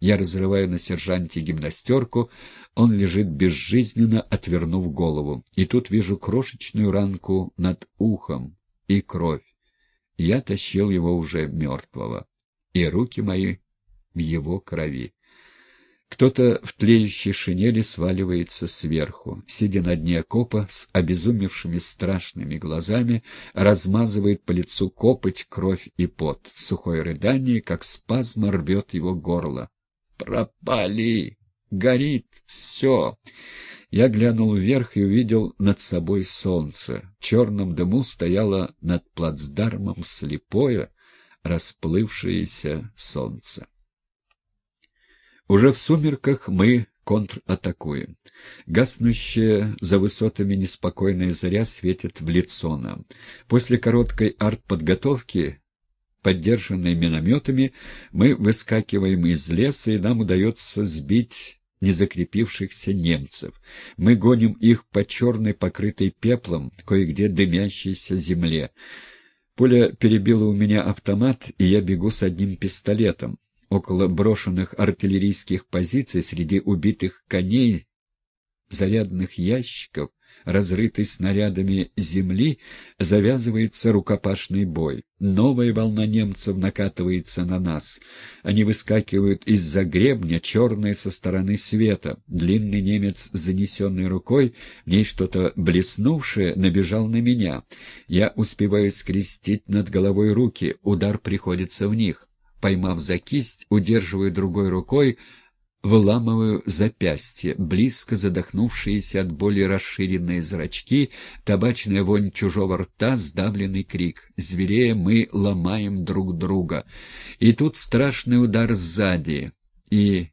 Я разрываю на сержанте гимнастерку, он лежит безжизненно, отвернув голову. И тут вижу крошечную ранку над ухом и кровь. Я тащил его уже мертвого, и руки мои в его крови. Кто-то в тлеющей шинели сваливается сверху, сидя на дне окопа с обезумевшими страшными глазами, размазывает по лицу копоть, кровь и пот. Сухое рыдание, как спазма, рвет его горло. Пропали! Горит все! Я глянул вверх и увидел над собой солнце. В черном дыму стояло над плацдармом слепое, расплывшееся солнце. Уже в сумерках мы контратакуем. Гаснущая за высотами неспокойная заря светит в лицо нам. После короткой артподготовки поддержанные минометами, мы выскакиваем из леса, и нам удается сбить незакрепившихся немцев. Мы гоним их по черной, покрытой пеплом, кое-где дымящейся земле. Пуля перебила у меня автомат, и я бегу с одним пистолетом. Около брошенных артиллерийских позиций среди убитых коней, зарядных ящиков, разрытой снарядами земли, завязывается рукопашный бой. Новая волна немцев накатывается на нас. Они выскакивают из-за гребня, черные со стороны света. Длинный немец с занесенной рукой, в ней что-то блеснувшее, набежал на меня. Я успеваю скрестить над головой руки, удар приходится в них. Поймав за кисть, удерживаю другой рукой, Выламываю запястье, близко задохнувшиеся от боли расширенные зрачки, табачная вонь чужого рта, сдавленный крик. Зверея мы ломаем друг друга. И тут страшный удар сзади, и...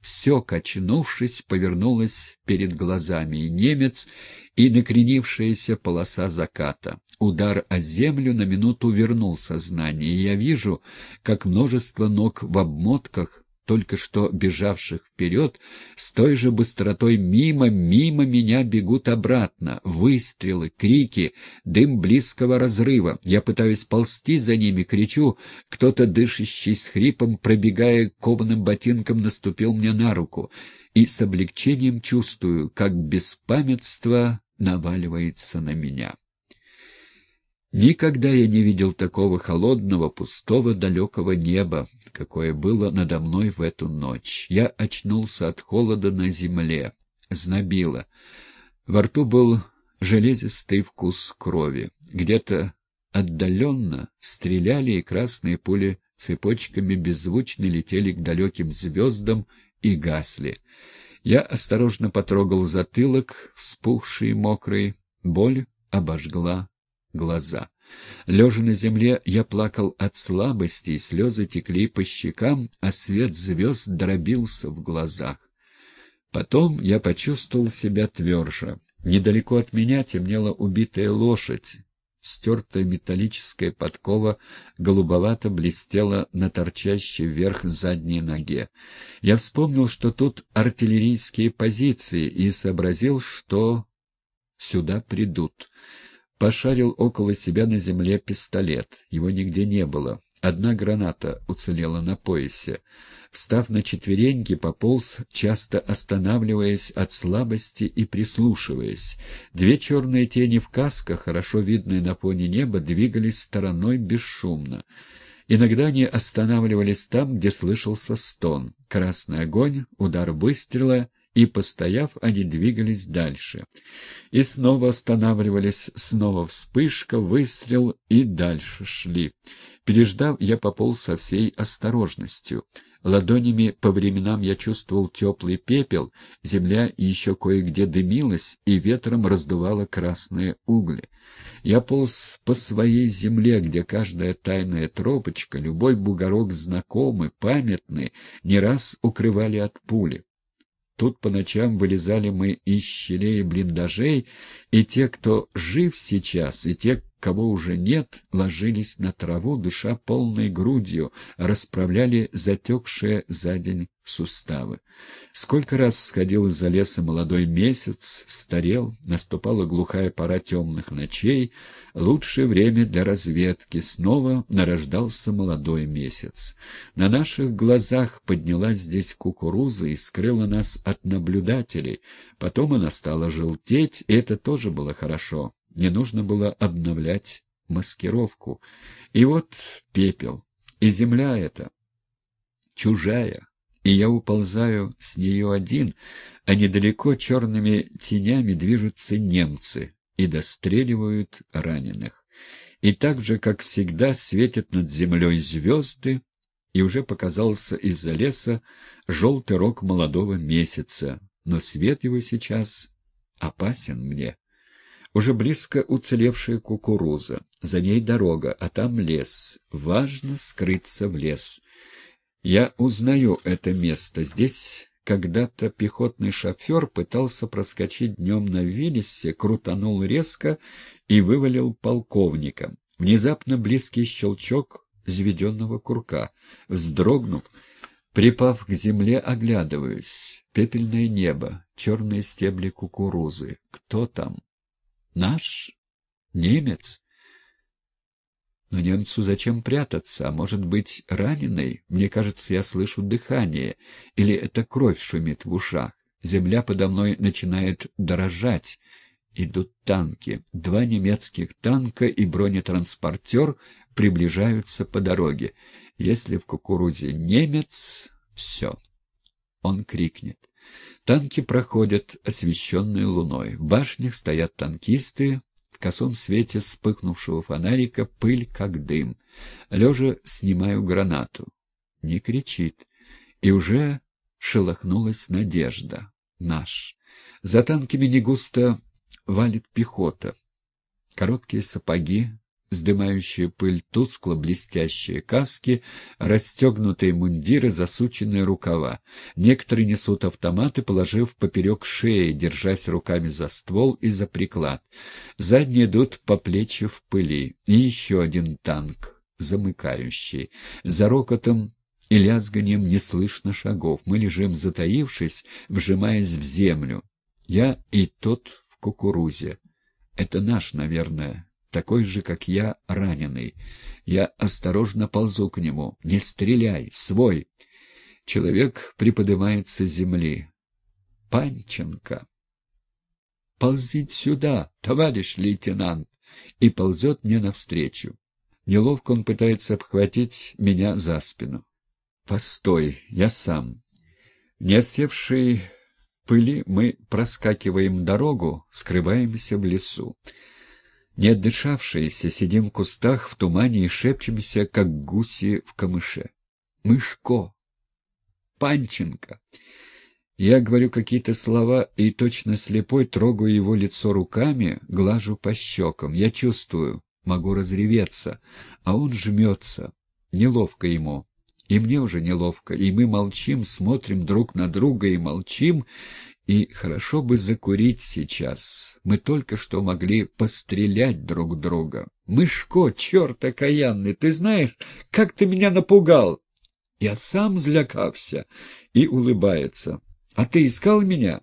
Все, качнувшись, повернулось перед глазами, и немец, и накренившаяся полоса заката. Удар о землю на минуту вернул сознание, и я вижу, как множество ног в обмотках только что бежавших вперед, с той же быстротой мимо, мимо меня бегут обратно. Выстрелы, крики, дым близкого разрыва. Я пытаюсь ползти за ними, кричу. Кто-то, дышащий с хрипом, пробегая кованым ботинком, наступил мне на руку. И с облегчением чувствую, как беспамятство наваливается на меня. Никогда я не видел такого холодного, пустого, далекого неба, какое было надо мной в эту ночь. Я очнулся от холода на земле, знобило. Во рту был железистый вкус крови. Где-то отдаленно стреляли, и красные пули цепочками беззвучно летели к далеким звездам и гасли. Я осторожно потрогал затылок, вспухший и мокрый. Боль обожгла глаза. Лежа на земле, я плакал от слабости, и слезы текли по щекам, а свет звезд дробился в глазах. Потом я почувствовал себя тверже. Недалеко от меня темнела убитая лошадь. Стертая металлическая подкова голубовато блестела на торчащей вверх задней ноге. Я вспомнил, что тут артиллерийские позиции, и сообразил, что сюда придут. Пошарил около себя на земле пистолет. Его нигде не было. Одна граната уцелела на поясе. Встав на четвереньки, пополз, часто останавливаясь от слабости и прислушиваясь. Две черные тени в касках, хорошо видные на фоне неба, двигались стороной бесшумно. Иногда они останавливались там, где слышался стон. Красный огонь, удар выстрела — и, постояв, они двигались дальше. И снова останавливались, снова вспышка, выстрел, и дальше шли. Переждав, я пополз со всей осторожностью. Ладонями по временам я чувствовал теплый пепел, земля еще кое-где дымилась, и ветром раздувала красные угли. Я полз по своей земле, где каждая тайная тропочка, любой бугорок знакомый, памятный, не раз укрывали от пули. Тут по ночам вылезали мы из щелей блиндажей, и те, кто жив сейчас, и те, кого уже нет, ложились на траву, дыша полной грудью, расправляли затекшие за день суставы. Сколько раз сходил из-за леса молодой месяц, старел, наступала глухая пора темных ночей, лучшее время для разведки, снова нарождался молодой месяц. На наших глазах поднялась здесь кукуруза и скрыла нас от наблюдателей, потом она стала желтеть, и это тоже было хорошо. Не нужно было обновлять маскировку. И вот пепел. И земля эта чужая. И я уползаю с нее один, а недалеко черными тенями движутся немцы и достреливают раненых. И так же, как всегда, светят над землей звезды, и уже показался из-за леса желтый рог молодого месяца, но свет его сейчас опасен мне. Уже близко уцелевшая кукуруза, за ней дорога, а там лес. Важно скрыться в лес. Я узнаю это место. Здесь когда-то пехотный шофер пытался проскочить днем на Виллисе, крутанул резко и вывалил полковника. Внезапно близкий щелчок заведенного курка. Вздрогнув, припав к земле, оглядываюсь. Пепельное небо, черные стебли кукурузы. Кто там? Наш? Немец? Но немцу зачем прятаться? А может быть, раненый? Мне кажется, я слышу дыхание. Или это кровь шумит в ушах? Земля подо мной начинает дрожать. Идут танки. Два немецких танка и бронетранспортер приближаются по дороге. Если в кукурузе немец, все. Он крикнет. Танки проходят, освещенные луной. В башнях стоят танкисты, в косом свете вспыхнувшего фонарика пыль, как дым. Лежа снимаю гранату. Не кричит. И уже шелохнулась надежда. Наш. За танками не густо валит пехота. Короткие сапоги, вздымающие пыль, тускло-блестящие каски, расстегнутые мундиры, засученные рукава. Некоторые несут автоматы, положив поперек шеи, держась руками за ствол и за приклад. Задние идут по плечи в пыли. И еще один танк, замыкающий. За рокотом и лязганием не слышно шагов. Мы лежим затаившись, вжимаясь в землю. Я и тот в кукурузе. Это наш, наверное, такой же, как я, раненый. Я осторожно ползу к нему. «Не стреляй! Свой!» Человек приподнимается с земли. «Панченко!» «Ползить сюда, товарищ лейтенант!» И ползет мне навстречу. Неловко он пытается обхватить меня за спину. «Постой, я сам!» Не осевшей пыли мы проскакиваем дорогу, скрываемся в лесу. Не отдышавшиеся, сидим в кустах в тумане и шепчемся, как гуси в камыше. Мышко! Панченко! Я говорю какие-то слова и точно слепой трогаю его лицо руками, глажу по щекам. Я чувствую, могу разреветься, а он жмется. Неловко ему. И мне уже неловко, и мы молчим, смотрим друг на друга и молчим, и хорошо бы закурить сейчас. Мы только что могли пострелять друг друга. Мышко, черт окаянный, ты знаешь, как ты меня напугал? Я сам злякався. И улыбается. А ты искал меня?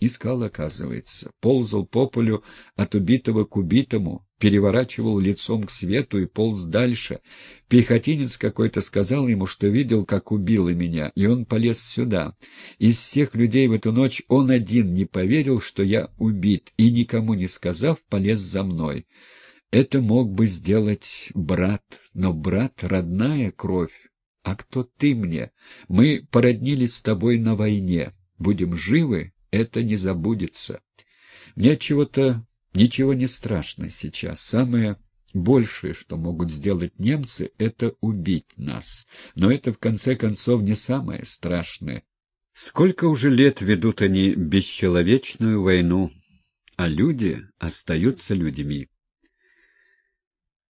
Искал, оказывается. Ползал по полю от убитого к убитому, переворачивал лицом к свету и полз дальше. Пехотинец какой-то сказал ему, что видел, как убило меня, и он полез сюда. Из всех людей в эту ночь он один не поверил, что я убит, и, никому не сказав, полез за мной. Это мог бы сделать брат, но брат — родная кровь. А кто ты мне? Мы породнились с тобой на войне. Будем живы, это не забудется. Мне чего-то ничего не страшно сейчас. Самое большее, что могут сделать немцы, это убить нас. Но это, в конце концов, не самое страшное. Сколько уже лет ведут они бесчеловечную войну, а люди остаются людьми.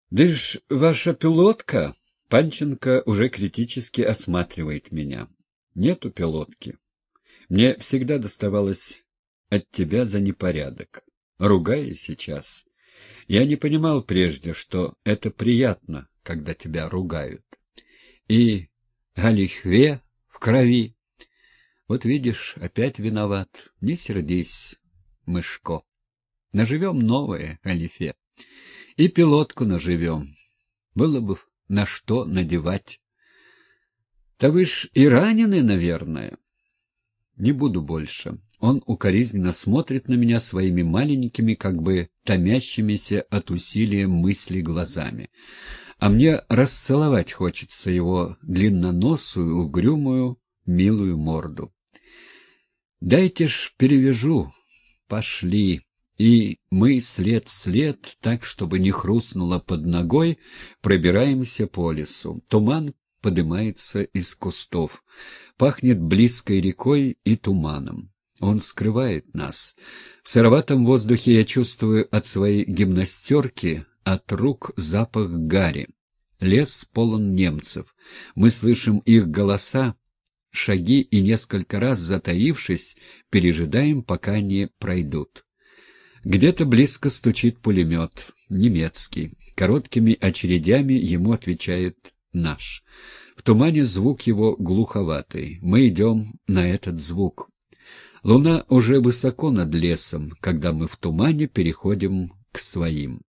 «Да ж ваша пилотка!» Панченко уже критически осматривает меня. «Нету пилотки. Мне всегда доставалось от тебя за непорядок. Ругай сейчас. Я не понимал прежде, что это приятно, когда тебя ругают. И галихве в крови. Вот видишь, опять виноват. Не сердись, мышко. Наживем новое, галифе. И пилотку наживем. Было бы на что надевать. Да вы ж и ранены, наверное. Не буду больше. Он укоризненно смотрит на меня своими маленькими, как бы томящимися от усилия мысли глазами. А мне расцеловать хочется его длинноносую, угрюмую, милую морду. «Дайте ж перевяжу. Пошли». И мы след след, так, чтобы не хрустнуло под ногой, пробираемся по лесу. Туман поднимается из кустов. Пахнет близкой рекой и туманом. Он скрывает нас. В сыроватом воздухе я чувствую от своей гимнастерки, от рук запах гари. Лес полон немцев. Мы слышим их голоса, шаги и несколько раз, затаившись, пережидаем, пока они пройдут. Где-то близко стучит пулемет, немецкий. Короткими очередями ему отвечает наш. В тумане звук его глуховатый. Мы идем на этот звук. Луна уже высоко над лесом, когда мы в тумане переходим к своим.